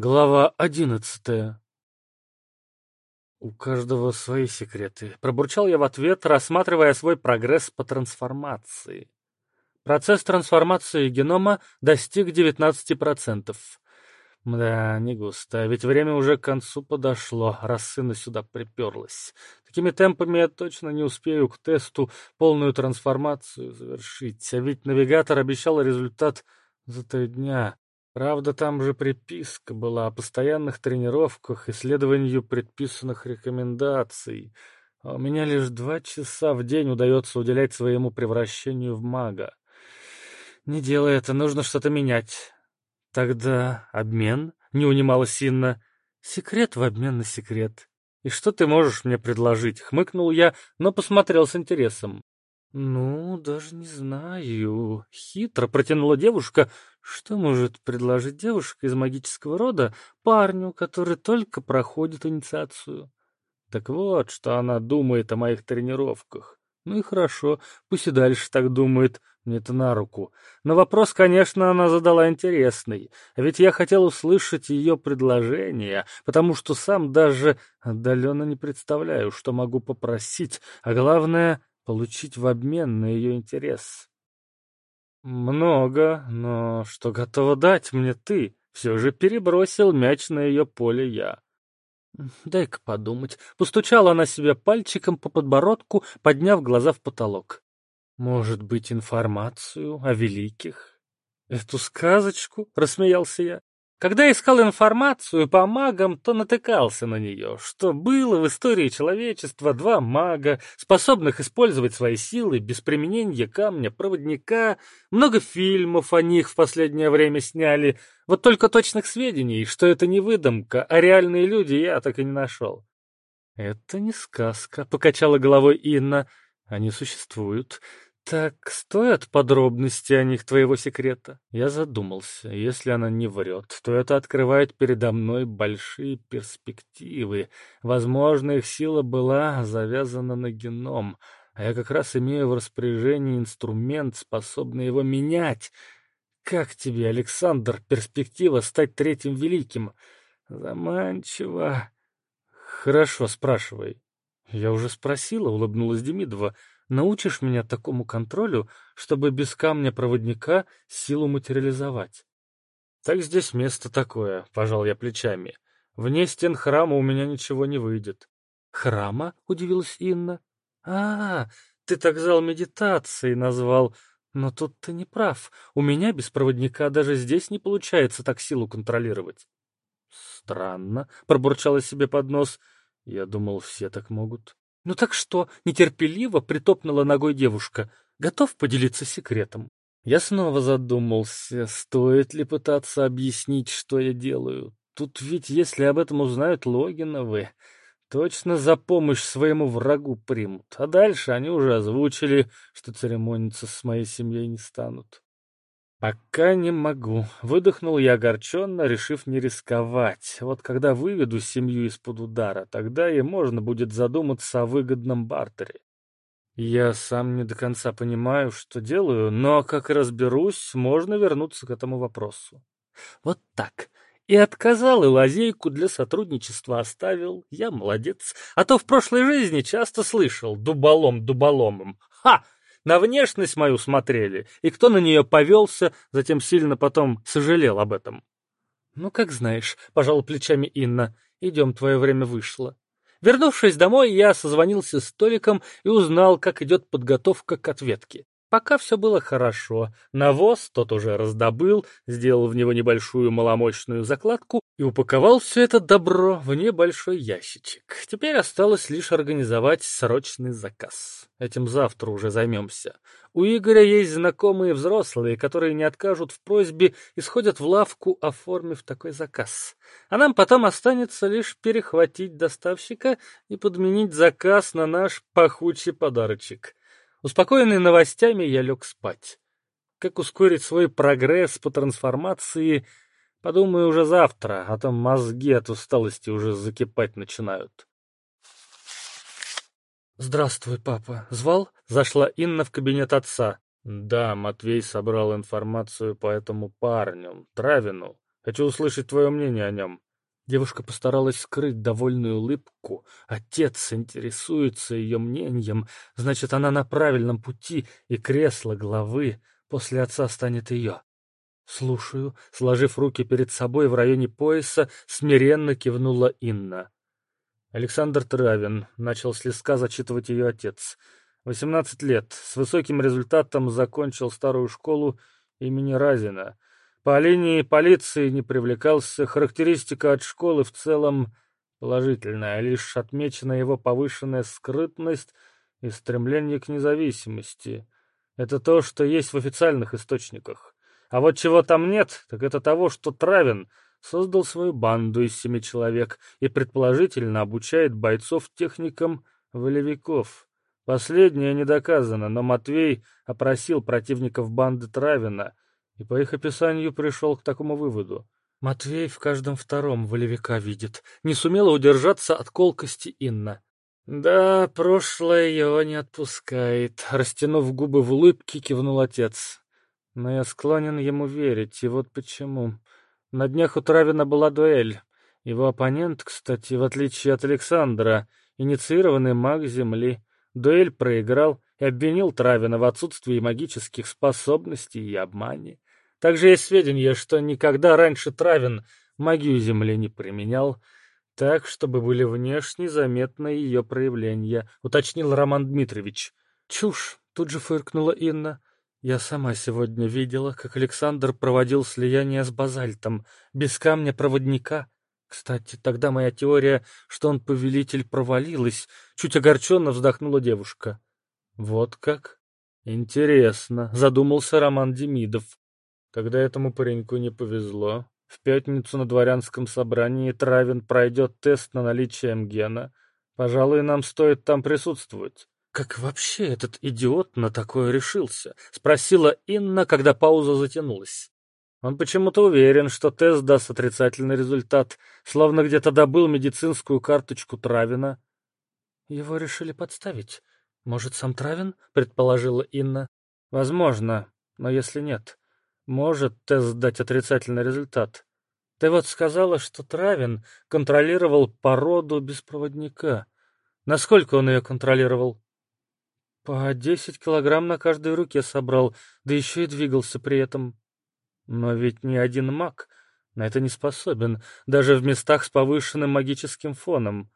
Глава одиннадцатая. У каждого свои секреты. Пробурчал я в ответ, рассматривая свой прогресс по трансформации. Процесс трансформации генома достиг 19%. Да, не густо, ведь время уже к концу подошло, раз сына сюда приперлась. Такими темпами я точно не успею к тесту полную трансформацию завершить, а ведь навигатор обещал результат за три дня. Правда, там же приписка была о постоянных тренировках и следованию предписанных рекомендаций. А у меня лишь два часа в день удается уделять своему превращению в мага. Не делай это, нужно что-то менять. Тогда обмен? Не унималась Инна. Секрет в обмен на секрет. И что ты можешь мне предложить? Хмыкнул я, но посмотрел с интересом. «Ну, даже не знаю». Хитро протянула девушка. Что может предложить девушка из магического рода парню, который только проходит инициацию? Так вот, что она думает о моих тренировках. Ну и хорошо, пусть и дальше так думает, мне это на руку. Но вопрос, конечно, она задала интересный, ведь я хотел услышать ее предложение, потому что сам даже отдаленно не представляю, что могу попросить, а главное получить в обмен на ее интерес. Много, но что готова дать мне ты? Все же перебросил мяч на ее поле я. Дай-ка подумать. Постучала она себе пальчиком по подбородку, подняв глаза в потолок. Может быть, информацию о великих? Эту сказочку? Рассмеялся я. Когда искал информацию по магам, то натыкался на нее, что было в истории человечества два мага, способных использовать свои силы без применения камня-проводника. Много фильмов о них в последнее время сняли. Вот только точных сведений, что это не выдумка, а реальные люди, я так и не нашел. «Это не сказка», — покачала головой Инна. «Они существуют. «Так стоят подробности о них твоего секрета?» Я задумался. Если она не врет, то это открывает передо мной большие перспективы. Возможно, их сила была завязана на геном, а я как раз имею в распоряжении инструмент, способный его менять. Как тебе, Александр, перспектива стать третьим великим? Заманчиво. Хорошо, спрашивай. Я уже спросила, улыбнулась Демидова. Научишь меня такому контролю, чтобы без камня-проводника силу материализовать? Так здесь место такое, пожал я плечами. Вне стен храма у меня ничего не выйдет. Храма? Удивилась Инна. А, ты так зал медитации назвал. Но тут ты не прав. У меня без проводника даже здесь не получается так силу контролировать. Странно, пробурчала себе под нос. Я думал, все так могут. «Ну так что?» — нетерпеливо притопнула ногой девушка. «Готов поделиться секретом?» Я снова задумался, стоит ли пытаться объяснить, что я делаю. Тут ведь, если об этом узнают Логиновы, точно за помощь своему врагу примут. А дальше они уже озвучили, что церемониться с моей семьей не станут. «Пока не могу», — выдохнул я огорченно, решив не рисковать. Вот когда выведу семью из-под удара, тогда и можно будет задуматься о выгодном бартере. Я сам не до конца понимаю, что делаю, но как разберусь, можно вернуться к этому вопросу. Вот так. И отказал, и лазейку для сотрудничества оставил. Я молодец. А то в прошлой жизни часто слышал «дуболом дуболомом». Ха! На внешность мою смотрели, и кто на нее повелся, затем сильно потом сожалел об этом. «Ну, как знаешь», — пожал плечами Инна, — «идем, твое время вышло». Вернувшись домой, я созвонился с Толиком и узнал, как идет подготовка к ответке. Пока все было хорошо. Навоз тот уже раздобыл, сделал в него небольшую маломощную закладку и упаковал все это добро в небольшой ящичек. Теперь осталось лишь организовать срочный заказ. Этим завтра уже займемся. У Игоря есть знакомые взрослые, которые не откажут в просьбе и сходят в лавку, оформив такой заказ. А нам потом останется лишь перехватить доставщика и подменить заказ на наш пахучий подарочек. Успокоенный новостями, я лег спать. Как ускорить свой прогресс по трансформации, подумаю уже завтра, а то мозги от усталости уже закипать начинают. «Здравствуй, папа. Звал?» — зашла Инна в кабинет отца. «Да, Матвей собрал информацию по этому парню, Травину. Хочу услышать твое мнение о нем». Девушка постаралась скрыть довольную улыбку. Отец интересуется ее мнением, значит, она на правильном пути, и кресло главы после отца станет ее. «Слушаю», — сложив руки перед собой в районе пояса, смиренно кивнула Инна. Александр Травин начал слегка зачитывать ее отец. Восемнадцать лет, с высоким результатом закончил старую школу имени Разина. По линии полиции не привлекался, характеристика от школы в целом положительная, лишь отмечена его повышенная скрытность и стремление к независимости. Это то, что есть в официальных источниках. А вот чего там нет, так это того, что Травин создал свою банду из семи человек и предположительно обучает бойцов техникам волевиков. Последнее не доказано, но Матвей опросил противников банды Травина и по их описанию пришел к такому выводу. Матвей в каждом втором волевика видит. Не сумела удержаться от колкости Инна. «Да, прошлое его не отпускает», — растянув губы в улыбке, кивнул отец. «Но я склонен ему верить, и вот почему. На днях у Травина была дуэль. Его оппонент, кстати, в отличие от Александра, инициированный маг Земли, дуэль проиграл и обвинил Травина в отсутствии магических способностей и обмане. Также есть сведения, что никогда раньше Травин магию Земли не применял, так, чтобы были внешне заметны ее проявления, уточнил Роман Дмитриевич. Чушь, тут же фыркнула Инна. Я сама сегодня видела, как Александр проводил слияние с базальтом, без камня-проводника. Кстати, тогда моя теория, что он повелитель, провалилась. Чуть огорченно вздохнула девушка. Вот как? Интересно, задумался Роман Демидов. Когда этому пареньку не повезло, в пятницу на дворянском собрании Травин пройдет тест на наличие МГена. Пожалуй, нам стоит там присутствовать. «Как вообще этот идиот на такое решился?» — спросила Инна, когда пауза затянулась. Он почему-то уверен, что тест даст отрицательный результат, словно где-то добыл медицинскую карточку Травина. «Его решили подставить. Может, сам Травин?» — предположила Инна. «Возможно, но если нет, может тест дать отрицательный результат. Ты вот сказала, что Травин контролировал породу беспроводника. Насколько он ее контролировал?» По десять килограмм на каждой руке собрал, да еще и двигался при этом. Но ведь ни один маг на это не способен, даже в местах с повышенным магическим фоном.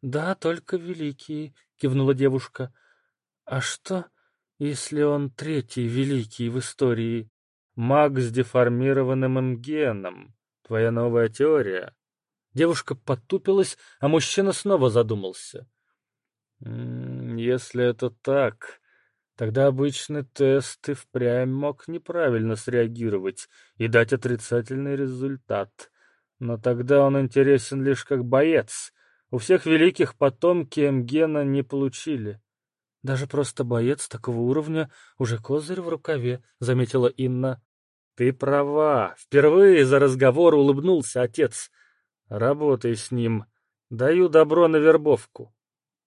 Да, только великий, кивнула девушка. А что, если он третий великий в истории? Маг с деформированным геном. Твоя новая теория. Девушка потупилась, а мужчина снова задумался. Если это так, тогда обычный тест и впрямь мог неправильно среагировать и дать отрицательный результат. Но тогда он интересен лишь как боец. У всех великих потомки Мгена не получили. Даже просто боец такого уровня уже козырь в рукаве, заметила Инна. Ты права. Впервые за разговор улыбнулся отец. Работай с ним. Даю добро на вербовку.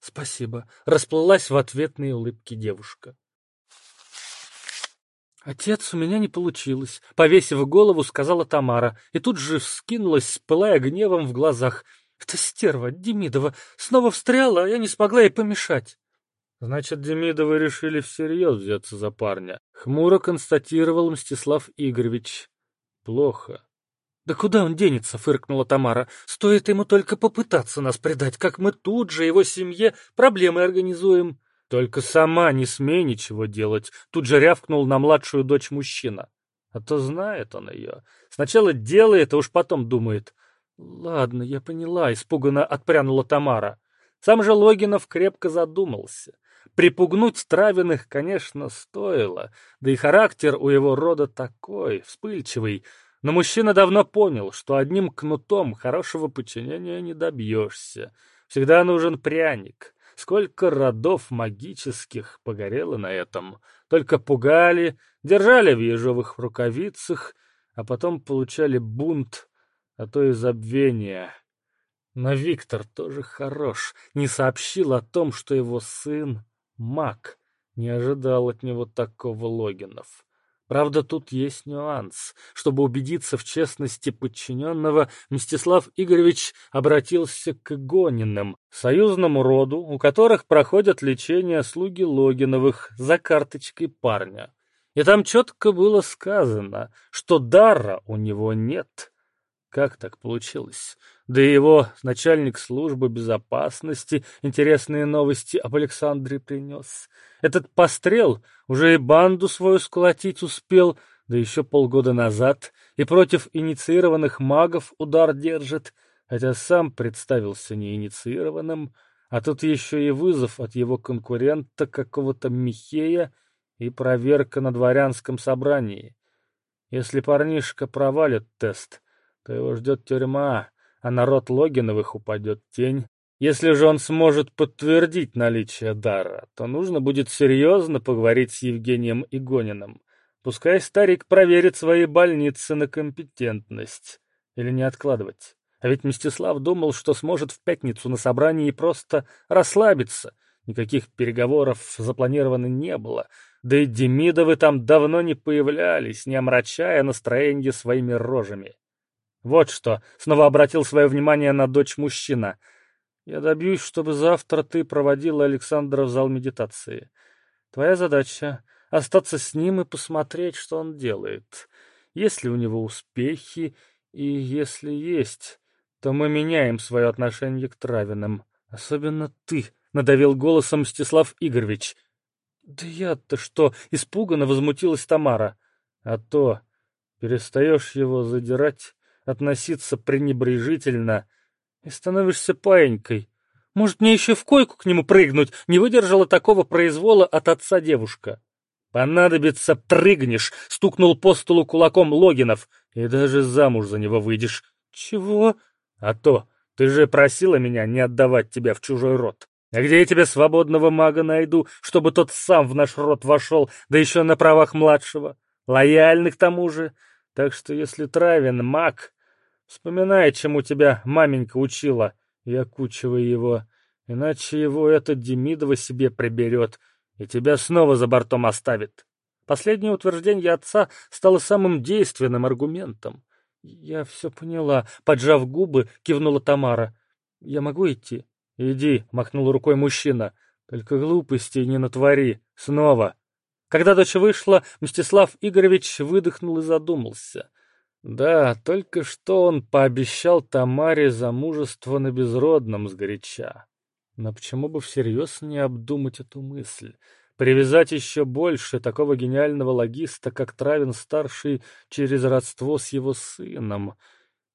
«Спасибо», — расплылась в ответные улыбки девушка. «Отец, у меня не получилось», — повесив голову, сказала Тамара, и тут же вскинулась, пылая гневом в глазах. «Эта стерва, Демидова, снова встряла, а я не смогла ей помешать». «Значит, Демидовы решили всерьез взяться за парня», — хмуро констатировал Мстислав Игоревич. «Плохо. «Да куда он денется?» — фыркнула Тамара. «Стоит ему только попытаться нас предать, как мы тут же его семье проблемы организуем». «Только сама не смей ничего делать», — тут же рявкнул на младшую дочь мужчина. А то знает он ее. Сначала делает, а уж потом думает. «Ладно, я поняла», — испуганно отпрянула Тамара. Сам же Логинов крепко задумался. Припугнуть Травиных, конечно, стоило, да и характер у его рода такой, вспыльчивый, но мужчина давно понял, что одним кнутом хорошего подчинения не добьешься. Всегда нужен пряник. Сколько родов магических погорело на этом. Только пугали, держали в ежовых рукавицах, а потом получали бунт, а то и забвение. Но Виктор тоже хорош, не сообщил о том, что его сын — маг. Не ожидал от него такого Логинов. Правда, тут есть нюанс. Чтобы убедиться в честности подчиненного, Мстислав Игоревич обратился к Игониным, союзному роду, у которых проходят лечение слуги Логиновых за карточкой парня. И там четко было сказано, что дара у него нет. Как так получилось? Да и его начальник службы безопасности интересные новости об Александре принес. Этот пострел уже и банду свою сколотить успел, да еще полгода назад, и против инициированных магов удар держит, хотя сам представился неинициированным, а тут еще и вызов от его конкурента какого-то Михея и проверка на дворянском собрании. Если парнишка провалит тест, то его ждет тюрьма, а народ Логиновых упадет тень. Если же он сможет подтвердить наличие дара, то нужно будет серьезно поговорить с Евгением Игониным. Пускай старик проверит свои больницы на компетентность. Или не откладывать. А ведь Мстислав думал, что сможет в пятницу на собрании просто расслабиться. Никаких переговоров запланировано не было. Да и Демидовы там давно не появлялись, не омрачая настроение своими рожами. Вот что, снова обратил свое внимание на дочь мужчина. Я добьюсь, чтобы завтра ты проводила Александра в зал медитации. Твоя задача — остаться с ним и посмотреть, что он делает. Есть ли у него успехи, и если есть, то мы меняем свое отношение к Травиным. Особенно ты, — надавил голосом Мстислав Игоревич. Да я-то что, испуганно возмутилась Тамара. А то перестаешь его задирать, относиться пренебрежительно и становишься паенькой. Может, мне еще в койку к нему прыгнуть? Не выдержала такого произвола от отца девушка. Понадобится, прыгнешь, стукнул по столу кулаком Логинов, и даже замуж за него выйдешь. Чего? А то, ты же просила меня не отдавать тебя в чужой род. А где я тебе свободного мага найду, чтобы тот сам в наш род вошел, да еще на правах младшего? Лояльный к тому же. Так что если Травин маг, Вспоминай, чему тебя маменька учила, и окучивай его, иначе его этот Демидова себе приберет и тебя снова за бортом оставит. Последнее утверждение отца стало самым действенным аргументом. «Я все поняла», — поджав губы, кивнула Тамара. «Я могу идти?» «Иди», — махнул рукой мужчина. «Только глупостей не натвори. Снова». Когда дочь вышла, Мстислав Игоревич выдохнул и задумался. Да, только что он пообещал Тамаре замужество на безродном сгоряча. Но почему бы всерьез не обдумать эту мысль? Привязать еще больше такого гениального логиста, как Травин-старший, через родство с его сыном.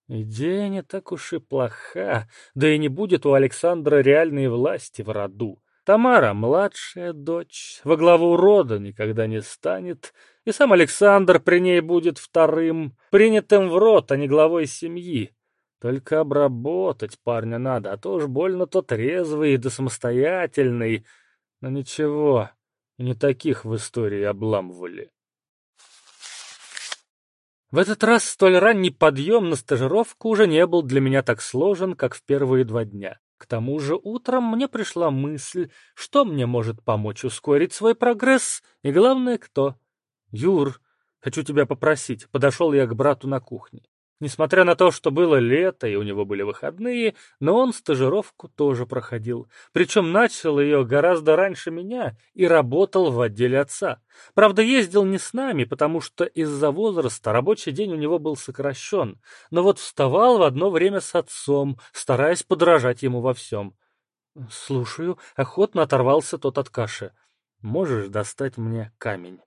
Идея не так уж и плоха, да и не будет у Александра реальной власти в роду. Тамара, младшая дочь, во главу рода никогда не станет, и сам Александр при ней будет вторым, принятым в рот, а не главой семьи. Только обработать парня надо, а то уж больно тот резвый да самостоятельный. Но ничего, не таких в истории обламывали. В этот раз столь ранний подъем на стажировку уже не был для меня так сложен, как в первые два дня. К тому же утром мне пришла мысль, что мне может помочь ускорить свой прогресс, и главное, кто. «Юр, хочу тебя попросить», — подошел я к брату на кухне. Несмотря на то, что было лето и у него были выходные, но он стажировку тоже проходил. Причем начал ее гораздо раньше меня и работал в отделе отца. Правда, ездил не с нами, потому что из-за возраста рабочий день у него был сокращен. Но вот вставал в одно время с отцом, стараясь подражать ему во всем. «Слушаю», — охотно оторвался тот от каши. «Можешь достать мне камень?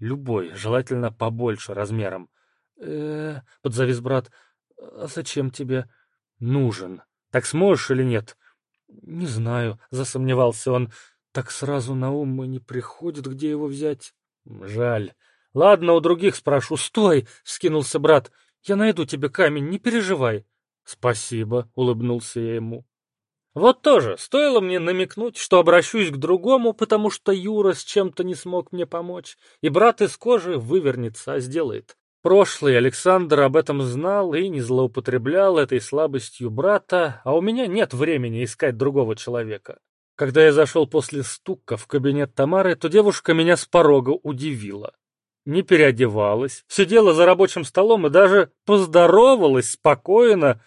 Любой, желательно побольше размером» э подзавис брат. «А зачем тебе?» «Нужен. Так сможешь или нет?» «Не знаю», — засомневался он. «Так сразу на ум и не приходит, где его взять». «Жаль. Ладно, у других спрошу. Стой!» — вскинулся брат. «Я найду тебе камень, не переживай». «Спасибо», — улыбнулся я ему. Вот тоже, стоило мне намекнуть, что обращусь к другому, потому что Юра с чем-то не смог мне помочь, и брат из кожи вывернется, а сделает. Прошлый Александр об этом знал и не злоупотреблял этой слабостью брата, а у меня нет времени искать другого человека. Когда я зашел после стука в кабинет Тамары, то девушка меня с порога удивила. не переодевалась, сидела за рабочим столом и даже поздоровалась спокойно,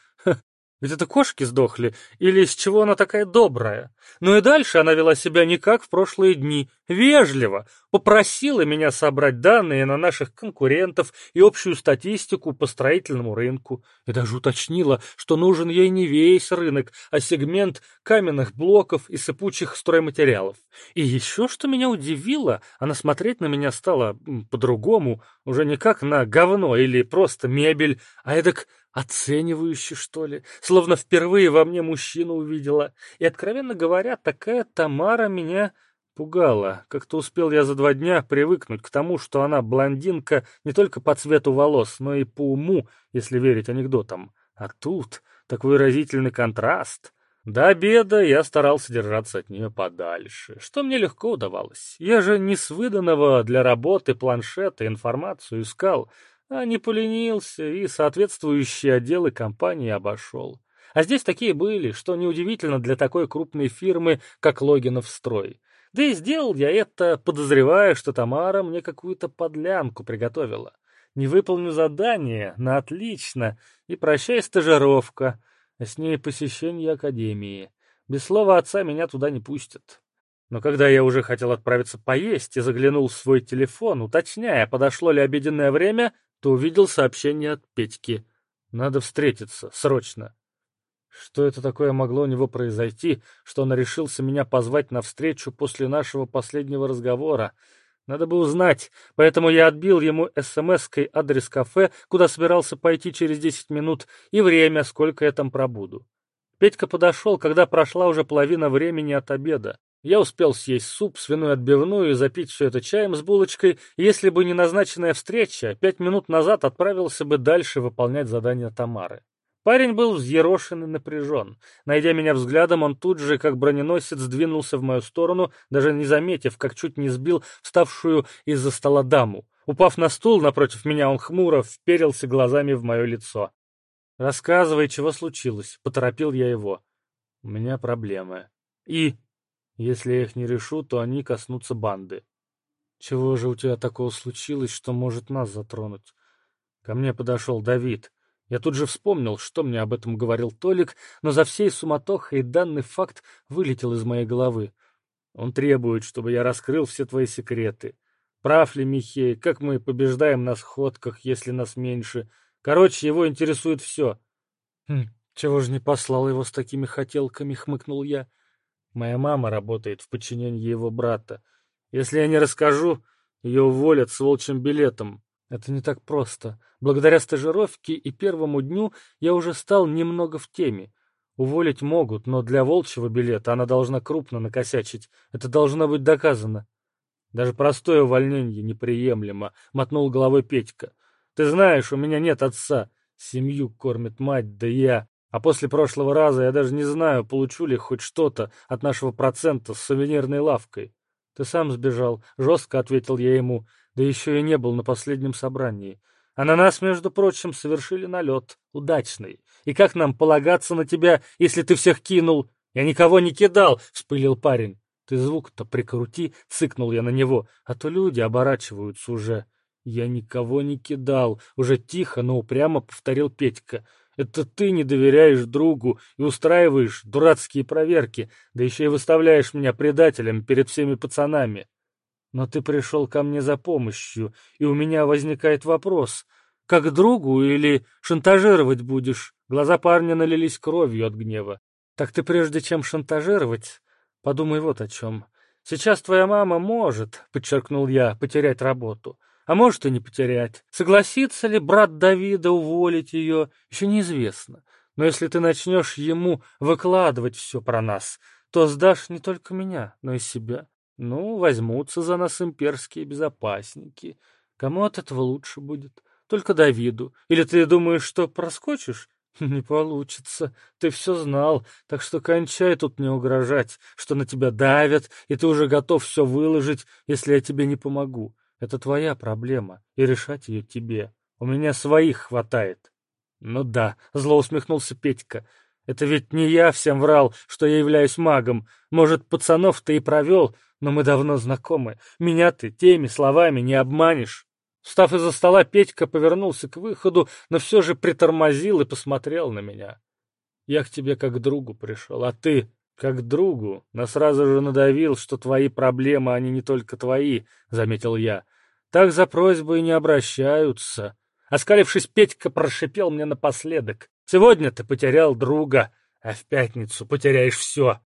где-то кошки сдохли, или из чего она такая добрая? Ну и дальше она вела себя не как в прошлые дни, вежливо, попросила меня собрать данные на наших конкурентов и общую статистику по строительному рынку, и даже уточнила, что нужен ей не весь рынок, а сегмент каменных блоков и сыпучих стройматериалов. И еще что меня удивило, она смотреть на меня стала по-другому, уже не как на говно или просто мебель, а эдак оценивающе, что ли, словно впервые во мне мужчину увидела. И, откровенно говоря, такая Тамара меня пугала. Как-то успел я за два дня привыкнуть к тому, что она блондинка не только по цвету волос, но и по уму, если верить анекдотам. А тут такой выразительный контраст. До обеда я старался держаться от нее подальше, что мне легко удавалось. Я же не с выданного для работы планшета информацию искал, а не поленился и соответствующие отделы компании обошел. А здесь такие были, что неудивительно для такой крупной фирмы, как Логинов Строй. Да и сделал я это, подозревая, что Тамара мне какую-то подлянку приготовила. Не выполню задание, на отлично, и прощай стажировка, а с ней посещение академии. Без слова отца меня туда не пустят. Но когда я уже хотел отправиться поесть и заглянул в свой телефон, уточняя, подошло ли обеденное время, то увидел сообщение от Петьки. Надо встретиться, срочно. Что это такое могло у него произойти, что он решился меня позвать на встречу после нашего последнего разговора? Надо бы узнать, поэтому я отбил ему смс-кой адрес кафе, куда собирался пойти через десять минут, и время, сколько я там пробуду. Петька подошел, когда прошла уже половина времени от обеда. Я успел съесть суп, свиную отбивную и запить все это чаем с булочкой, если бы не назначенная встреча, пять минут назад отправился бы дальше выполнять задание Тамары. Парень был взъерошен и напряжен. Найдя меня взглядом, он тут же, как броненосец, двинулся в мою сторону, даже не заметив, как чуть не сбил вставшую из-за стола даму. Упав на стул напротив меня, он хмуро вперился глазами в мое лицо. «Рассказывай, чего случилось», — поторопил я его. «У меня проблемы». «И?» Если я их не решу, то они коснутся банды. Чего же у тебя такого случилось, что может нас затронуть? Ко мне подошел Давид. Я тут же вспомнил, что мне об этом говорил Толик, но за всей суматохой данный факт вылетел из моей головы. Он требует, чтобы я раскрыл все твои секреты. Прав ли Михей, как мы побеждаем на сходках, если нас меньше? Короче, его интересует все. Хм, чего же не послал его с такими хотелками, хмыкнул я. Моя мама работает в подчинении его брата. Если я не расскажу, ее уволят с волчьим билетом. Это не так просто. Благодаря стажировке и первому дню я уже стал немного в теме. Уволить могут, но для волчьего билета она должна крупно накосячить. Это должно быть доказано. Даже простое увольнение неприемлемо, — мотнул головой Петька. Ты знаешь, у меня нет отца. Семью кормит мать, да я. А после прошлого раза я даже не знаю, получу ли хоть что-то от нашего процента с сувенирной лавкой. Ты сам сбежал, жестко ответил я ему, да еще и не был на последнем собрании. А на нас, между прочим, совершили налет, удачный. И как нам полагаться на тебя, если ты всех кинул? Я никого не кидал, вспылил парень. Ты звук-то прикрути, цыкнул я на него, а то люди оборачиваются уже. Я никого не кидал, уже тихо, но упрямо повторил Петька. Это ты не доверяешь другу и устраиваешь дурацкие проверки, да еще и выставляешь меня предателем перед всеми пацанами. Но ты пришел ко мне за помощью, и у меня возникает вопрос, как другу или шантажировать будешь? Глаза парня налились кровью от гнева. Так ты прежде чем шантажировать, подумай вот о чем. Сейчас твоя мама может, подчеркнул я, потерять работу а может и не потерять. Согласится ли брат Давида уволить ее, еще неизвестно. Но если ты начнешь ему выкладывать все про нас, то сдашь не только меня, но и себя. Ну, возьмутся за нас имперские безопасники. Кому от этого лучше будет? Только Давиду. Или ты думаешь, что проскочишь? Не получится. Ты все знал, так что кончай тут мне угрожать, что на тебя давят, и ты уже готов все выложить, если я тебе не помогу. Это твоя проблема, и решать ее тебе. У меня своих хватает. Ну да, зло усмехнулся Петька. Это ведь не я всем врал, что я являюсь магом. Может, пацанов ты и провел, но мы давно знакомы. Меня ты теми словами не обманешь. Встав из-за стола, Петька повернулся к выходу, но все же притормозил и посмотрел на меня. Я к тебе как к другу пришел, а ты как к другу, но сразу же надавил, что твои проблемы, они не только твои, — заметил я. Так за просьбой не обращаются. Оскалившись, Петька прошипел мне напоследок. Сегодня ты потерял друга, а в пятницу потеряешь все.